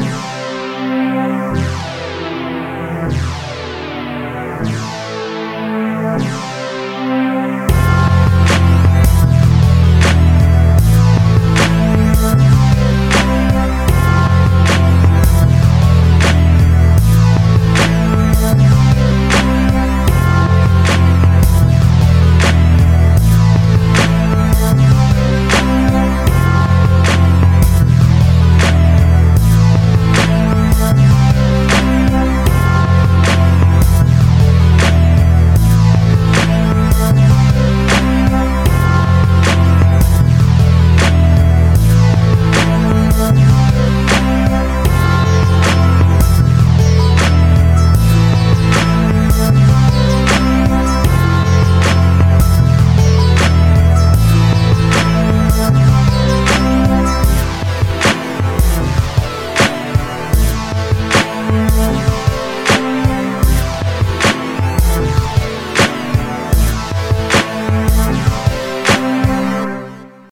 Yeah.